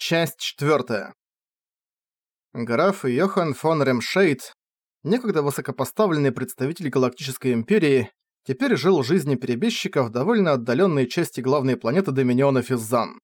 Часть 4. Граф Йохан фон Ремшейд, некогда высокопоставленный представитель Галактической Империи, теперь жил жизнью перебежчика в довольно отдаленной части главной планеты Доминиона Физзан.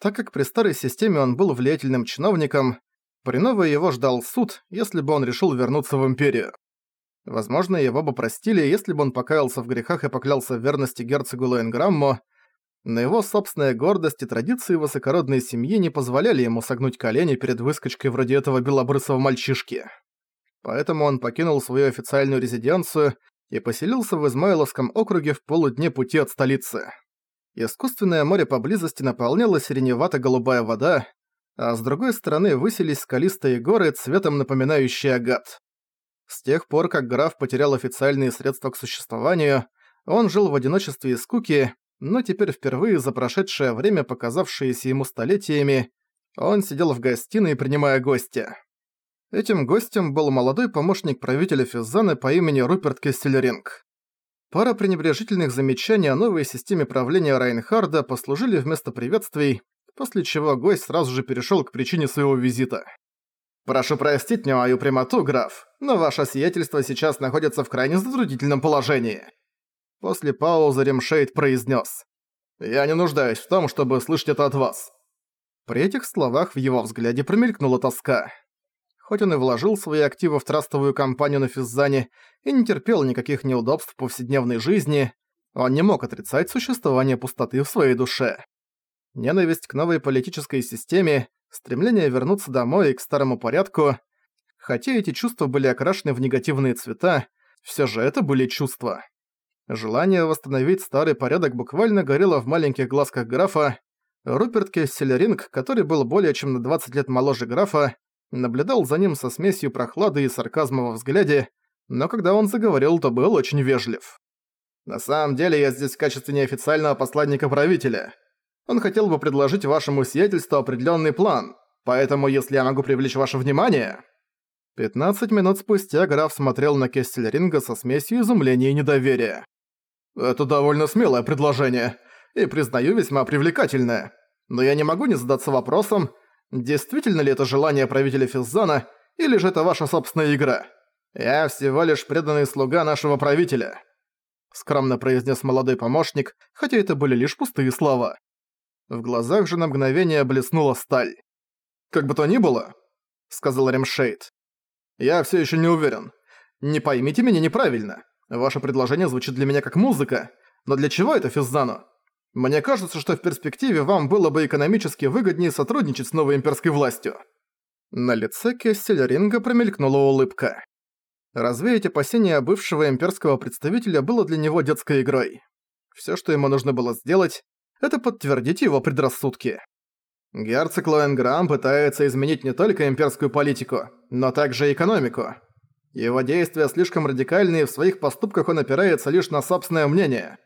Так как при старой системе он был влиятельным чиновником, при новой его ждал суд, если бы он решил вернуться в Империю. Возможно, его бы простили, если бы он покаялся в грехах и поклялся в верности герцогу Лоэнграмму, но его собственная гордость и традиции высокородной семьи не позволяли ему согнуть колени перед выскочкой вроде этого белобрысого мальчишки. Поэтому он покинул свою официальную резиденцию и поселился в Измайловском округе в полудне пути от столицы. Искусственное море поблизости наполняло сиреневато-голубая вода, а с другой стороны высились скалистые горы, цветом напоминающие агат. С тех пор, как граф потерял официальные средства к существованию, он жил в одиночестве и скуке, но теперь впервые за прошедшее время, показавшееся ему столетиями, он сидел в гостиной, принимая гостя. Этим гостем был молодой помощник правителя Физзаны по имени Руперт Кестельринг. Пара пренебрежительных замечаний о новой системе правления Райнхарда послужили вместо приветствий, после чего гость сразу же перешёл к причине своего визита. «Прошу простить мне мою прямоту, граф, но ваше сиятельство сейчас находится в крайне затруднительном положении. После паузы Ремшейд произнес: «Я не нуждаюсь в том, чтобы слышать это от вас». При этих словах в его взгляде промелькнула тоска. Хоть он и вложил свои активы в трастовую компанию на Физзане и не терпел никаких неудобств в повседневной жизни, он не мог отрицать существование пустоты в своей душе. Ненависть к новой политической системе, стремление вернуться домой и к старому порядку, хотя эти чувства были окрашены в негативные цвета, все же это были чувства. Желание восстановить старый порядок буквально горело в маленьких глазках графа. Руперт Кесселеринг, который был более чем на 20 лет моложе графа, наблюдал за ним со смесью прохлады и сарказма во взгляде, но когда он заговорил, то был очень вежлив. «На самом деле я здесь в качестве неофициального посланника правителя. Он хотел бы предложить вашему сиятельству определенный план, поэтому если я могу привлечь ваше внимание...» 15 минут спустя граф смотрел на Кестельринга со смесью изумления и недоверия. Это довольно смелое предложение, и, признаю, весьма привлекательное. Но я не могу не задаться вопросом, действительно ли это желание правителя Физзана, или же это ваша собственная игра. Я всего лишь преданный слуга нашего правителя. Скромно произнес молодой помощник, хотя это были лишь пустые слова. В глазах же на мгновение блеснула сталь. «Как бы то ни было», — сказал Ремшейд, — «я все еще не уверен. Не поймите меня неправильно. Ваше предложение звучит для меня как музыка, но для чего это Физзану? Мне кажется, что в перспективе вам было бы экономически выгоднее сотрудничать с новой имперской властью». На лице Кессельринга промелькнула улыбка. Развеять опасения бывшего имперского представителя было для него детской игрой. Всё, что ему нужно было сделать, это подтвердить его предрассудки. Герцог Лоэнграм пытается изменить не только имперскую политику, но также экономику. Его действия слишком радикальны, и в своих поступках он опирается лишь на собственное мнение.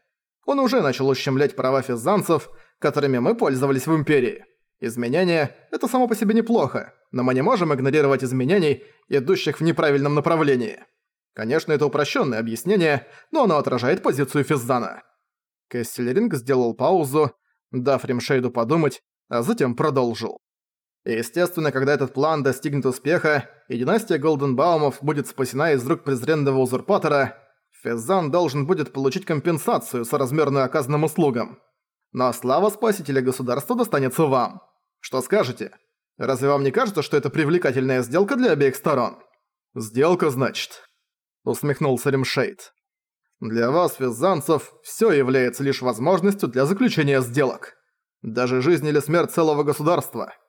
Он уже начал ущемлять права физанцев, которыми мы пользовались в Империи. Изменения – это само по себе неплохо, но мы не можем игнорировать изменений, идущих в неправильном направлении. Конечно, это упрощенное объяснение, но оно отражает позицию Физзана. Кессельринг сделал паузу, дав Римшейду подумать, а затем продолжил. Естественно, когда этот план достигнет успеха, и династия Голденбаумов будет спасена из рук презренного узурпатора, Фезан должен будет получить компенсацию, соразмерную оказанным услугам. Но слава спасителя государства достанется вам. Что скажете? Разве вам не кажется, что это привлекательная сделка для обеих сторон? Сделка, значит. Усмехнулся Римшейд. Для вас, физанцев, все является лишь возможностью для заключения сделок. Даже жизнь или смерть целого государства –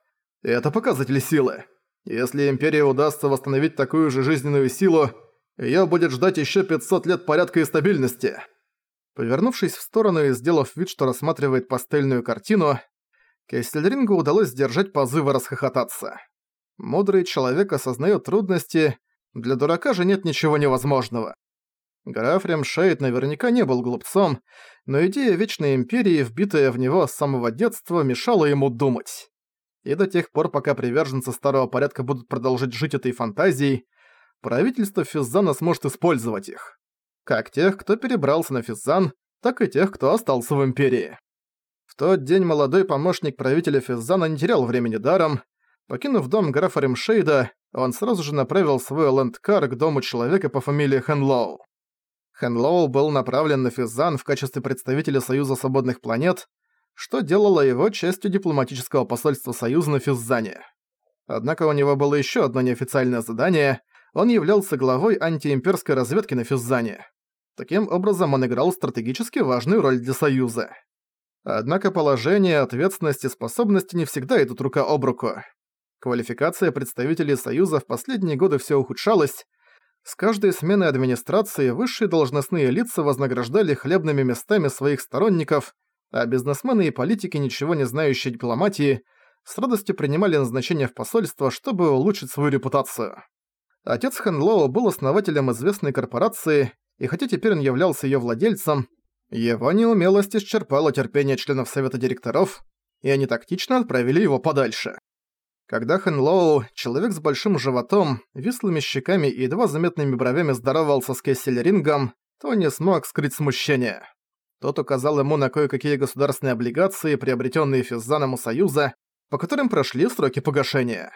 это показатель силы. Если Империи удастся восстановить такую же жизненную силу, её будет ждать ещё 500 лет порядка и стабильности. Повернувшись в сторону и сделав вид, что рассматривает пастельную картину, Кессельрингу удалось сдержать позывы расхохотаться. Мудрый человек осознаёт трудности, для дурака же нет ничего невозможного. Граф Ремшейд наверняка не был глупцом, но идея Вечной Империи, вбитая в него с самого детства, мешала ему думать и до тех пор, пока приверженцы старого порядка будут продолжать жить этой фантазией, правительство Физзана сможет использовать их. Как тех, кто перебрался на Физзан, так и тех, кто остался в Империи. В тот день молодой помощник правителя Физзана не терял времени даром. Покинув дом графа Ремшейда, он сразу же направил свой лэндкар к дому человека по фамилии Хэнлоу. Хэнлоу был направлен на Физзан в качестве представителя Союза Свободных Планет, что делало его частью дипломатического посольства Союза на Физзане. Однако у него было еще одно неофициальное задание – он являлся главой антиимперской разведки на Физзане. Таким образом, он играл стратегически важную роль для Союза. Однако положение, ответственность и способности не всегда идут рука об руку. Квалификация представителей Союза в последние годы все ухудшалась. С каждой сменой администрации высшие должностные лица вознаграждали хлебными местами своих сторонников, а бизнесмены и политики, ничего не знающие дипломатии, с радостью принимали назначение в посольство, чтобы улучшить свою репутацию. Отец Хэнлоу был основателем известной корпорации, и хотя теперь он являлся её владельцем, его неумелость исчерпала терпение членов совета директоров, и они тактично отправили его подальше. Когда Хэнлоу, человек с большим животом, вислыми щеками и едва заметными бровями здоровался с Кессельрингом, то не смог скрыть смущение. Тот указал ему на кое-какие государственные облигации, приобретенные Физзаном у Союза, по которым прошли сроки погашения.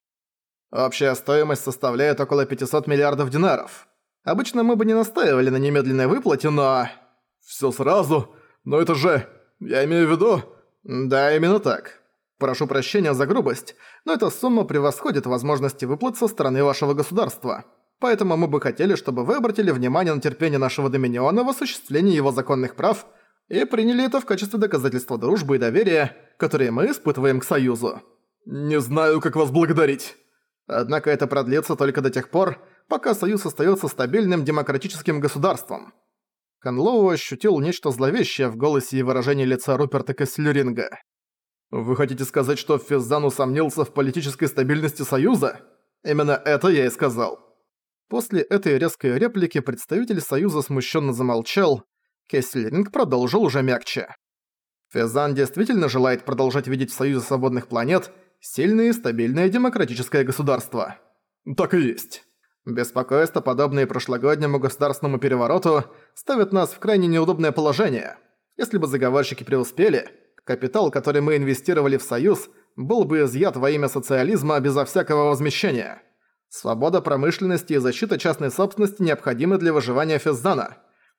Общая стоимость составляет около 500 миллиардов динаров. Обычно мы бы не настаивали на немедленной выплате, но... Всё сразу? Но это же... Я имею в виду... Да, именно так. Прошу прощения за грубость, но эта сумма превосходит возможности выплат со стороны вашего государства. Поэтому мы бы хотели, чтобы вы обратили внимание на терпение нашего Доминиона в осуществлении его законных прав и приняли это в качестве доказательства дружбы и доверия, которые мы испытываем к Союзу. Не знаю, как вас благодарить. Однако это продлится только до тех пор, пока Союз остается стабильным демократическим государством. Ханлоу ощутил нечто зловещее в голосе и выражении лица Руперта Кесслеринга. «Вы хотите сказать, что Физзан усомнился в политической стабильности Союза? Именно это я и сказал». После этой резкой реплики представитель Союза смущенно замолчал, Кесслеринг продолжил уже мягче. Физан действительно желает продолжать видеть в Союзе свободных планет – сильное и стабильное демократическое государство. Так и есть. Беспокойство, подобное прошлогоднему государственному перевороту, ставит нас в крайне неудобное положение. Если бы заговорщики преуспели, капитал, который мы инвестировали в Союз, был бы изъят во имя социализма безо всякого возмещения. Свобода промышленности и защита частной собственности необходимы для выживания Физзана.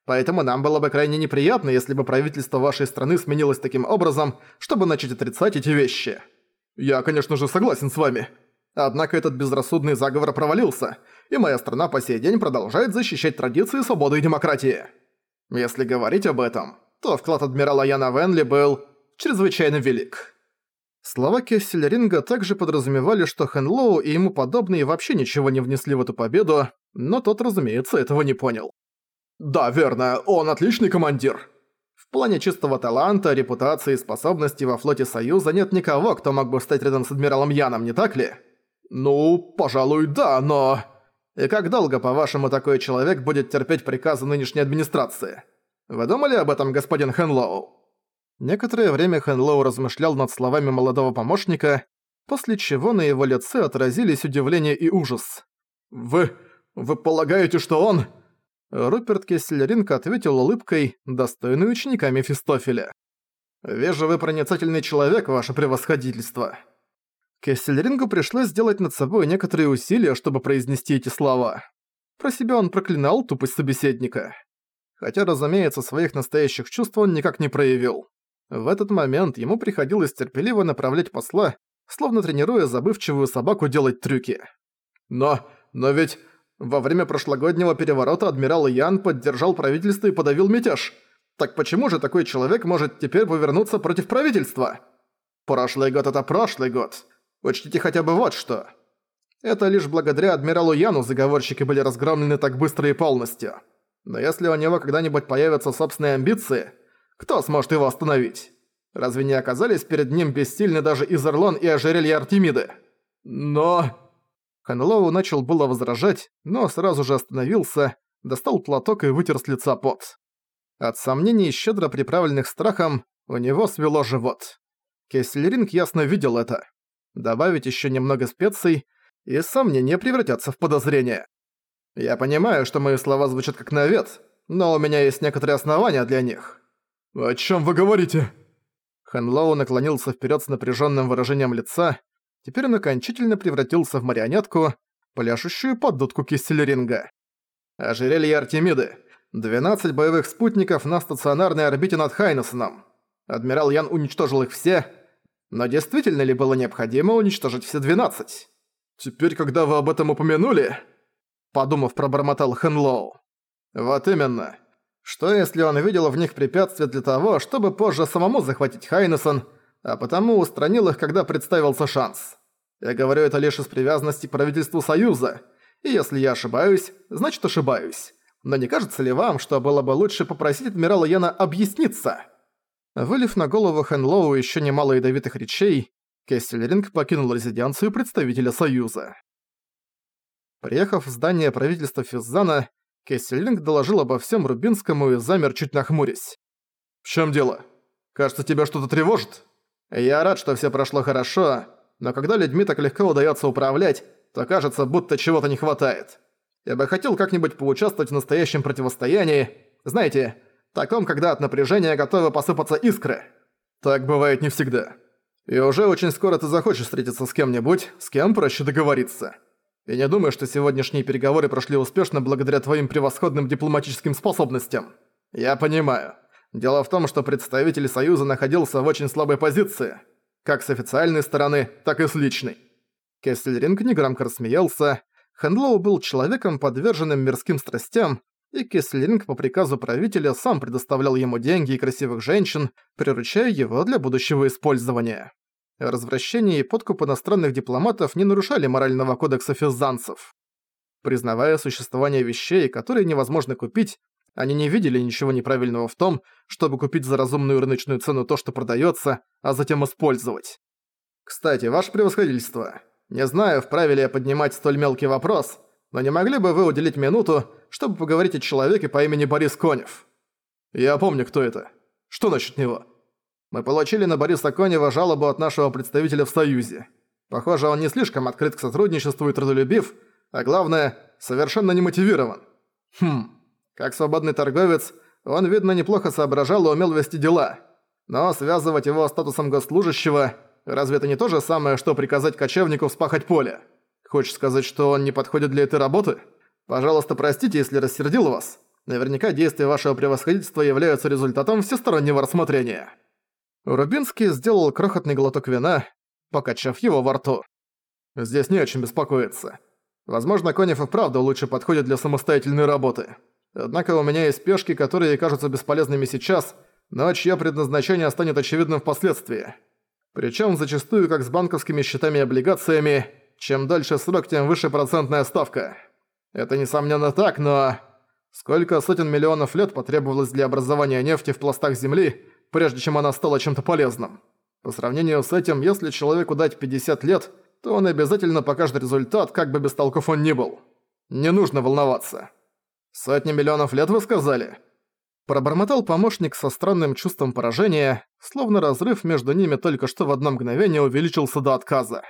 Поэтому нам было бы крайне неприятно, если бы правительство вашей страны сменилось таким образом, чтобы начать отрицать эти вещи. Я, конечно же, согласен с вами. Однако этот безрассудный заговор провалился, и моя страна по сей день продолжает защищать традиции свободы и демократии. Если говорить об этом, то вклад адмирала Яна Венли был чрезвычайно велик. Слова Кессельринга также подразумевали, что Хэнлоу и ему подобные вообще ничего не внесли в эту победу, но тот, разумеется, этого не понял. «Да, верно, он отличный командир», в плане чистого таланта, репутации и способностей во флоте Союза нет никого, кто мог бы стать рядом с адмиралом Яном, не так ли? Ну, пожалуй, да, но... И как долго, по-вашему, такой человек будет терпеть приказы нынешней администрации? Вы думали об этом, господин Хэнлоу? Некоторое время Хэнлоу размышлял над словами молодого помощника, после чего на его лице отразились удивление и ужас. «Вы... вы полагаете, что он...» Руперт Кессельринг ответил улыбкой, достойной ученика Мефистофеля. «Вижу, вы проницательный человек, ваше превосходительство». Кессельрингу пришлось сделать над собой некоторые усилия, чтобы произнести эти слова. Про себя он проклинал тупость собеседника. Хотя, разумеется, своих настоящих чувств он никак не проявил. В этот момент ему приходилось терпеливо направлять посла, словно тренируя забывчивую собаку делать трюки. «Но... но ведь... Во время прошлогоднего переворота адмирал Ян поддержал правительство и подавил мятеж. Так почему же такой человек может теперь повернуться против правительства? Прошлый год это прошлый год. Учтите хотя бы вот что. Это лишь благодаря адмиралу Яну заговорщики были разгромлены так быстро и полностью. Но если у него когда-нибудь появятся собственные амбиции, кто сможет его остановить? Разве не оказались перед ним бессильны даже Изерлон и ожерелье Артемиды? Но... Ханлоу начал было возражать, но сразу же остановился, достал платок и вытер с лица пот. От сомнений, щедро приправленных страхом, у него свело живот. Кессельринг ясно видел это. Добавить еще немного специй, и сомнения превратятся в подозрение. Я понимаю, что мои слова звучат как навет, но у меня есть некоторые основания для них. «О чем вы говорите?» Хэн Лоу наклонился вперед с напряженным выражением лица, теперь он окончательно превратился в марионетку, пляшущую под дудку кистелеринга. Ожерелье Артемиды. 12 боевых спутников на стационарной орбите над Хайнессоном. Адмирал Ян уничтожил их все, но действительно ли было необходимо уничтожить все 12? Теперь, когда вы об этом упомянули, подумав, пробормотал Хэнлоу. Вот именно. Что если он видел в них препятствие для того, чтобы позже самому захватить Хайнессон, а потому устранил их, когда представился шанс? Я говорю это лишь из привязанности к правительству Союза, и если я ошибаюсь, значит ошибаюсь. Но не кажется ли вам, что было бы лучше попросить адмирала Яна объясниться?» Вылив на голову Хэнлоу еще немало ядовитых речей, Кессельринг покинул резиденцию представителя Союза. Приехав в здание правительства Физзана, Кессельринг доложил обо всем Рубинскому и замер, чуть нахмурясь. «В чем дело? Кажется, тебя что-то тревожит?» «Я рад, что все прошло хорошо, но когда людьми так легко удается управлять, то кажется, будто чего-то не хватает. Я бы хотел как-нибудь поучаствовать в настоящем противостоянии, знаете, таком, когда от напряжения готовы посыпаться искры. Так бывает не всегда. И уже очень скоро ты захочешь встретиться с кем-нибудь, с кем проще договориться. И не думаю, что сегодняшние переговоры прошли успешно благодаря твоим превосходным дипломатическим способностям. Я понимаю. Дело в том, что представитель Союза находился в очень слабой позиции, как с официальной стороны, так и с личной. Кессельринг негромко рассмеялся. Хэндлоу был человеком, подверженным мирским страстям, и Кеслинг по приказу правителя сам предоставлял ему деньги и красивых женщин, приручая его для будущего использования. Развращение и подкуп иностранных дипломатов не нарушали морального кодекса физзанцев. Признавая существование вещей, которые невозможно купить, они не видели ничего неправильного в том, чтобы купить за разумную рыночную цену то, что продается, а затем использовать. Кстати, ваше превосходительство, не знаю, вправе ли я поднимать столь мелкий вопрос, но не могли бы вы уделить минуту, чтобы поговорить о человеке по имени Борис Конев? Я помню, кто это. Что насчет него? Мы получили на Бориса Конева жалобу от нашего представителя в Союзе. Похоже, он не слишком открыт к сотрудничеству и трудолюбив, а главное, совершенно не мотивирован. Хм, как свободный торговец, он, видно, неплохо соображал и умел вести дела. Но связывать его статусом госслужащего, разве это не то же самое, что приказать кочевнику вспахать поле? Хочешь сказать, что он не подходит для этой работы? Пожалуйста, простите, если рассердил вас. Наверняка действия вашего превосходительства являются результатом всестороннего рассмотрения». Рубинский сделал крохотный глоток вина, покачав его во рту. «Здесь не о чем беспокоиться. Возможно, Конев и вправду лучше подходит для самостоятельной работы. Однако у меня есть пешки, которые кажутся бесполезными сейчас, но чье предназначение станет очевидным впоследствии. Причем зачастую как с банковскими счетами и облигациями, чем дальше срок, тем выше процентная ставка. Это несомненно так, но... Сколько сотен миллионов лет потребовалось для образования нефти в пластах Земли, прежде чем она стала чем-то полезным? По сравнению с этим, если человеку дать 50 лет, то он обязательно покажет результат, как бы бестолков он ни был. Не нужно волноваться. Сотни миллионов лет вы сказали? Пробормотал помощник со странным чувством поражения, словно разрыв между ними только что в одно мгновение увеличился до отказа.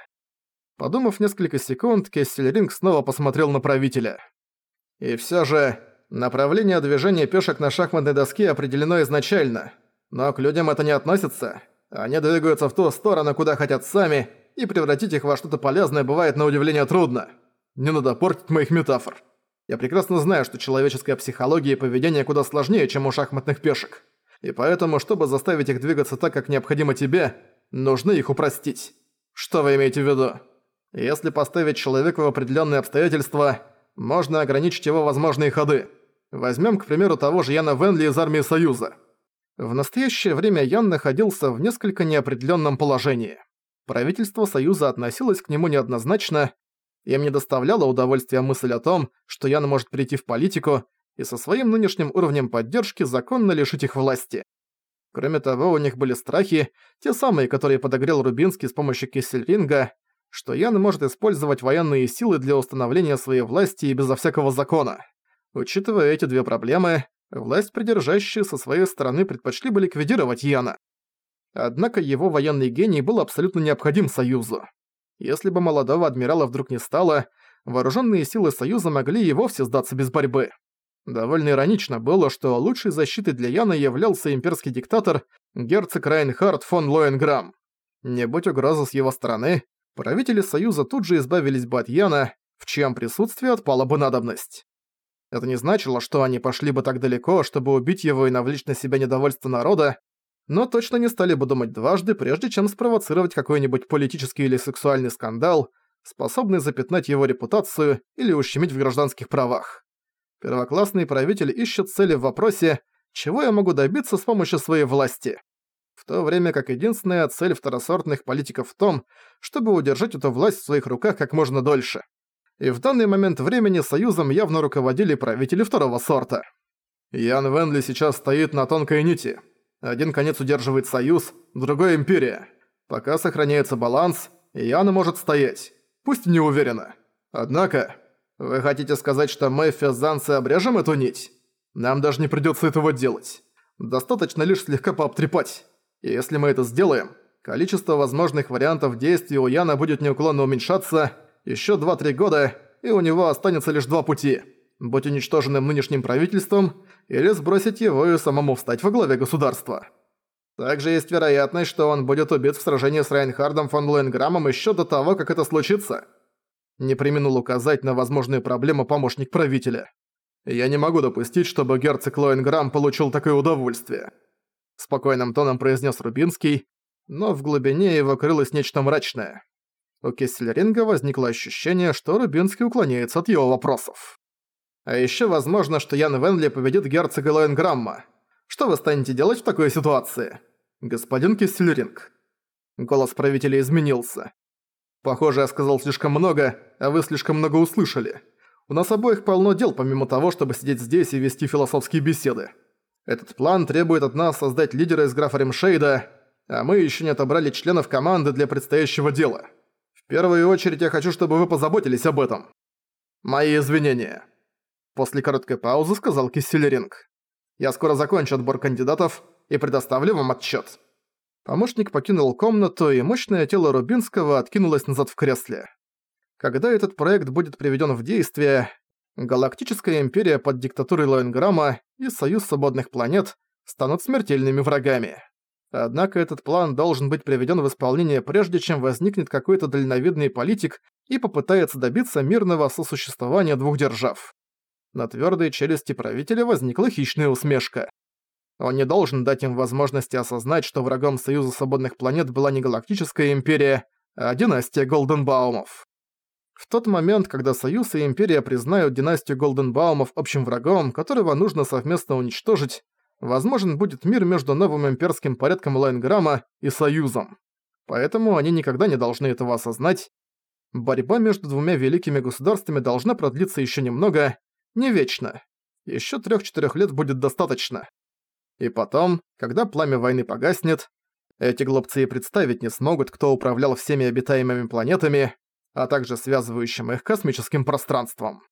Подумав несколько секунд, Кессельринг снова посмотрел на правителя. И всё же, направление движения пешек на шахматной доске определено изначально. Но к людям это не относится. Они двигаются в ту сторону, куда хотят сами, и превратить их во что-то полезное бывает на удивление трудно. Не надо портить моих метафор. Я прекрасно знаю, что человеческая психология и поведение куда сложнее, чем у шахматных пешек. И поэтому, чтобы заставить их двигаться так, как необходимо тебе, нужно их упростить. Что вы имеете в виду? Если поставить человека в определенные обстоятельства, можно ограничить его возможные ходы. Возьмем, к примеру, того же Яна Венли из армии Союза. В настоящее время Ян находился в несколько неопределенном положении. Правительство Союза относилось к нему неоднозначно, им не доставляло удовольствия мысль о том, что Ян может прийти в политику и со своим нынешним уровнем поддержки законно лишить их власти. Кроме того, у них были страхи, те самые, которые подогрел Рубинский с помощью Киссельринга, что Ян может использовать военные силы для установления своей власти и безо всякого закона. Учитывая эти две проблемы, власть придержащие со своей стороны предпочли бы ликвидировать Яна. Однако его военный гений был абсолютно необходим Союзу. Если бы молодого адмирала вдруг не стало, вооруженные силы Союза могли и вовсе сдаться без борьбы. Довольно иронично было, что лучшей защитой для Яна являлся имперский диктатор герцог Райнхард фон Лоенграм. Не будь угрозы с его стороны, правители Союза тут же избавились бы от Яна, в чьем присутствии отпала бы надобность. Это не значило, что они пошли бы так далеко, чтобы убить его и навлечь на себя недовольство народа, но точно не стали бы думать дважды, прежде чем спровоцировать какой-нибудь политический или сексуальный скандал, способный запятнать его репутацию или ущемить в гражданских правах. Первоклассный правитель ищет цели в вопросе «Чего я могу добиться с помощью своей власти?», в то время как единственная цель второсортных политиков в том, чтобы удержать эту власть в своих руках как можно дольше. И в данный момент времени Союзом явно руководили правители второго сорта. Ян Венли сейчас стоит на тонкой нити. Один конец удерживает Союз, другой — Империя. Пока сохраняется баланс, Ян может стоять. Пусть не уверенно. Однако, вы хотите сказать, что мы, фезанцы, обрежем эту нить? Нам даже не придётся этого делать. Достаточно лишь слегка пообтрепать. И если мы это сделаем, количество возможных вариантов действий у Яна будет неуклонно уменьшаться, ещё 2-3 года, и у него останется лишь два пути. Быть уничтоженным нынешним правительством или сбросить его и самому встать во главе государства. Также есть вероятность, что он будет убит в сражении с Райнхардом фон Лоенграммом ещё до того, как это случится. Не применил указать на возможные проблемы помощник правителя. Я не могу допустить, чтобы герцог Лоенграмм получил такое удовольствие спокойным тоном произнес Рубинский, но в глубине его крылось нечто мрачное. У Кессельринга возникло ощущение, что Рубинский уклоняется от его вопросов. А еще возможно, что Ян Венли победит герцога Лоенграмма. Что вы станете делать в такой ситуации? Господин Кессельринг. Голос правителя изменился. Похоже, я сказал слишком много, а вы слишком много услышали. У нас обоих полно дел, помимо того, чтобы сидеть здесь и вести философские беседы. Этот план требует от нас создать лидера из графа Ремшейда, а мы еще не отобрали членов команды для предстоящего дела. В первую очередь я хочу, чтобы вы позаботились об этом. Мои извинения. После короткой паузы сказал Кисселеринг. Я скоро закончу отбор кандидатов и предоставлю вам отчет. Помощник покинул комнату, и мощное тело Рубинского откинулось назад в кресле. Когда этот проект будет приведен в действие, Галактическая империя под диктатурой Лоенграмма и Союз свободных планет станут смертельными врагами. Однако этот план должен быть приведен в исполнение прежде, чем возникнет какой-то дальновидный политик и попытается добиться мирного сосуществования двух держав. На твердой челюсти правителя возникла хищная усмешка. Он не должен дать им возможности осознать, что врагом Союза свободных планет была не Галактическая империя, а династия Голденбаумов. В тот момент, когда Союз и Империя признают династию Голденбаумов общим врагом, которого нужно совместно уничтожить, возможен будет мир между новым имперским порядком Лайнграмма и Союзом. Поэтому они никогда не должны этого осознать. Борьба между двумя великими государствами должна продлиться еще немного, не вечно. Еще трех-четырех лет будет достаточно. И потом, когда пламя войны погаснет, эти глупцы и представить не смогут, кто управлял всеми обитаемыми планетами, а также связывающим их космическим пространством.